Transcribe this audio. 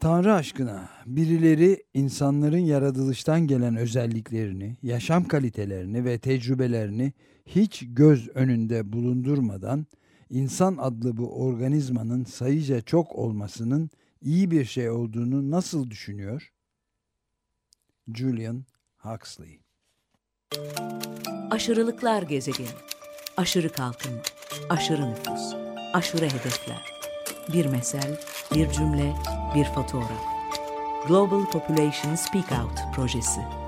Tanrı aşkına birileri insanların yaratılıştan gelen özelliklerini, yaşam kalitelerini ve tecrübelerini hiç göz önünde bulundurmadan insan adlı bu organizmanın sayıca çok olmasının iyi bir şey olduğunu nasıl düşünüyor? Julian Huxley Aşırılıklar gezegeni. Aşırı kalkınma, aşırı nüfus, aşırı hedefler. Bir mesel, bir cümle, bir fotoğraf. Global Population Speak Out projesi.